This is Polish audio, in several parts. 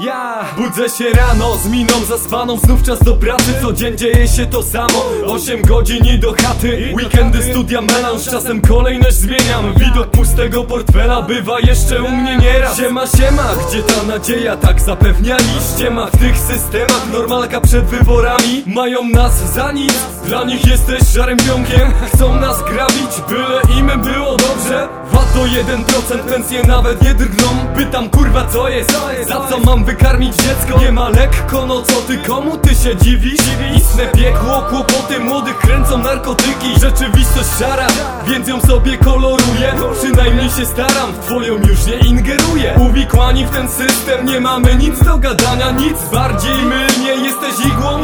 Ja budzę się rano z miną zaspaną Znów czas do pracy, co dzień dzieje się to samo. 8 godzin i do chaty. Weekendy, studia, melanż. Czasem kolejność zmieniam. Widok pustego portfela bywa jeszcze u mnie nieraz. Siema, siema, gdzie ta nadzieja? Tak zapewniali Ściema w tych systemach. Normalka przed wyborami. Mają nas za nic. Dla nich jesteś żarem pionkiem. Chcą nas grabić, byle im było dobrze. VAT to 1% pensje nawet nie drgną. Pytam kurwa co jest, za co mam wykarmić dziecko? Nie ma lekko, no co ty, komu ty się dziwisz? Istne piekło, kłopoty młodych kręcą narkotyki. Rzeczywistość szara, więc ją sobie koloruję. Przynajmniej się staram, w twoją już nie ingeruję. Uwikłani w ten system, nie mamy nic do gadania Nic bardziej. Mylnie, jesteś igłą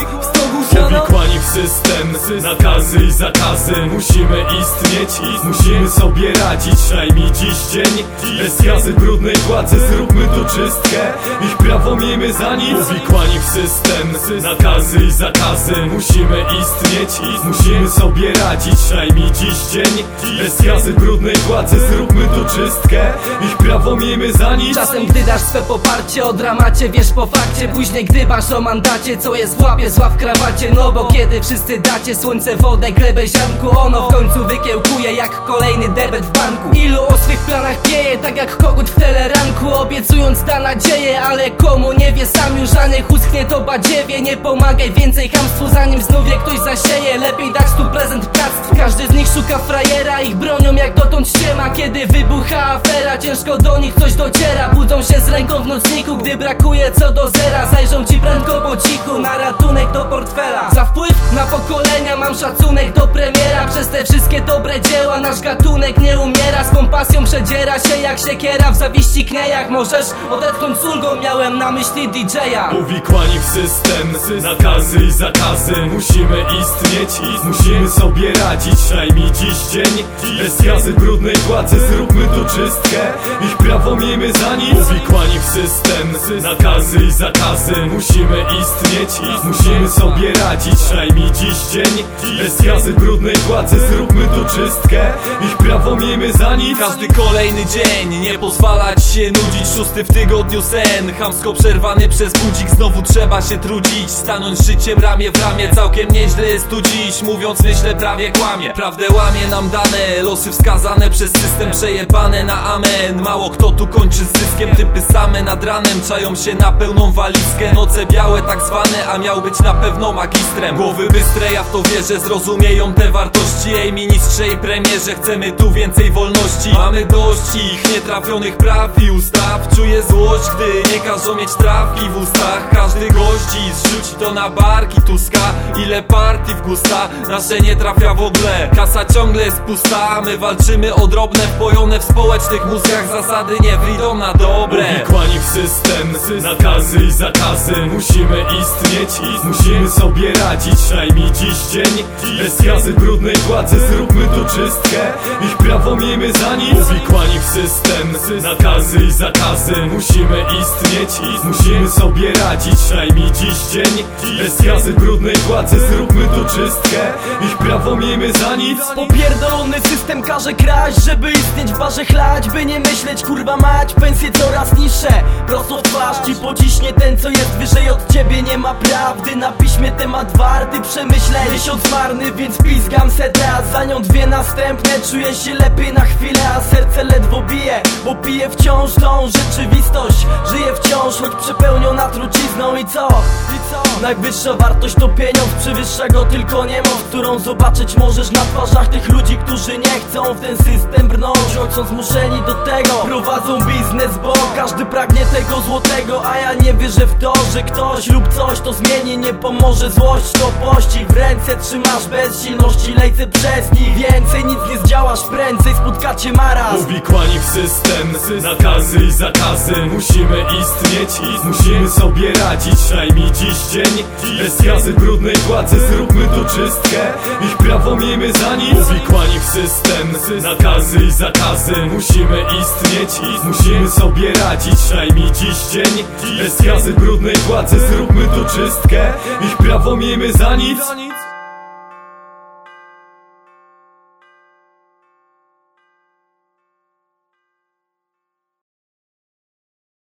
system, nakazy i zakazy Musimy istnieć, musimy sobie radzić Daj mi dziś dzień, bez jazy brudnej władzy Zróbmy tu czystkę, ich prawo miejmy za nic. Uwikłani w system, nakazy i zakazy Musimy istnieć, musimy sobie radzić Daj mi dziś dzień, bez jazy brudnej władzy Zróbmy tu czystkę, ich prawo miejmy za nic. Czasem gdy dasz swe poparcie o dramacie Wiesz po fakcie, później gdybasz o mandacie Co jest w łapie, zła w krawacie. No bo kiedy wszyscy dacie słońce, wodę, glebę, ziarnku Ono w końcu wykiełkuje jak kolejny debet w banku. Ilu o swych planach pieje, tak jak nadzieję, ale komu nie wie sam już niech uschnie to badziewie. Nie pomagaj więcej hamstwu, zanim znów je ktoś zasieje. Lepiej dać tu prezent practw Każdy z nich szuka frajera, ich bronią jak dotąd ściema Kiedy wybucha afera, ciężko do nich coś dociera. Budzą się z ręką w nocniku, gdy brakuje co do zera. Zajrzą ci prędko po cichu, na ratunek do portfela. Za wpływ na pokolenia mam szacunek do premiera. Przez te wszystkie dobre dzieła nasz gatunek nie umiera Z kompasją przedziera się jak siekiera w zawiści knejach. Możesz odetchnąć ulgą, miałem na myśli DJ-a Uwikłani w system, nakazy i zakazy Musimy istnieć, musimy sobie radzić. Daj mi dziś dzień, bez jazy brudnej władzy. Zróbmy tu czystkę, ich prawo miejmy za nic. Uwikłani w system, nakazy i zakazy Musimy istnieć, musimy sobie radzić. Daj mi dziś dzień, bez jazy brudnej władzy. Zróbmy tu czystkę, ich prawo miejmy za nic Każdy kolejny dzień nie pozwalać się nudzić. Szósty w tygodniu sen Chamsko przerwany przez budzik. Znowu trzeba się trudzić Stanąć życiem ramię w ramię. Całkiem nieźle jest tu dziś Mówiąc myślę prawie kłamie. Prawdę łamie nam dane Losy wskazane przez system Przejebane na amen. Mało kto tu kończy z zyskiem Typy same nad ranem Czają się na pełną walizkę. Noce białe tak zwane A miał być na pewno magistrem. Głowy bystre ja w to wierzę Zrozumieją te wartości. Ej ministrze i premierze Chcemy tu więcej wolności Mamy dość ich nietrafionych praw i ustaw. Czuję złość, gdy nie każą mieć trawki w ustach. Każdy gości zrzuci to na barki Tuska. Ile partii w gusta Nasze nie trafia w ogóle. Kasa ciągle jest pusta My walczymy o drobne wpojone w społecznych mózgach. Zasady nie wyjdą na dobre. Uwikłani w system, nakazy i zakazy Musimy istnieć, musimy sobie radzić. Daj mi dziś dzień, bez jazy brudnej władzy Zróbmy tu czystkę, ich prawo miejmy za Uwikłani w system, nakazy i zakazy. Musimy istnieć, musimy sobie radzić. Daj mi dziś dzień, bez jazy brudnej władzy. Zróbmy tu czystkę, ich prawo miejmy za nic. Popierdolony system każe kraść, żeby istnieć w barze chlać By nie myśleć kurwa mać, pensje coraz niższe Prosto w twarz. Ci pociśnie ten co jest wyżej od ciebie. Nie ma prawdy na piśmie temat warty. Przemyśleń Miesiąc marny więc pizgam setę, a za nią dwie następne Czuję się lepiej na chwilę, a serce ledwo bije Bo piję wciąż tą rzeczywistość. Żyję wciąż, choć przepełniona trucizną i co? I co? Najwyższa wartość to pieniądz, przewyższa go tylko niemoc Którą zobaczyć możesz na twarzach tych ludzi, którzy nie chcą w ten system brnąć. Choć są zmuszeni do tego, prowadzą biznes, bo każdy pragnie tego złotego A ja nie wierzę w to, że ktoś lub coś to zmieni. Nie pomoże złość, to pościg w ręce trzymasz bez silności Lejce przez nich, więcej nic nie zdziałasz prędzej Spotkacie maraz. Uwikłani w system, nakazy i zakazy. Musimy istnieć, musimy sobie radzić Daj mi dziś dzień, bez jazy brudnej władzy Zróbmy tu czystkę, ich prawo miejmy za nic. Uwikłani w system, nakazy i zakazy. Musimy istnieć, musimy sobie radzić Daj mi dziś dzień, bez jazy brudnej władzy Zróbmy tu czystkę, ich prawo miejmy za nic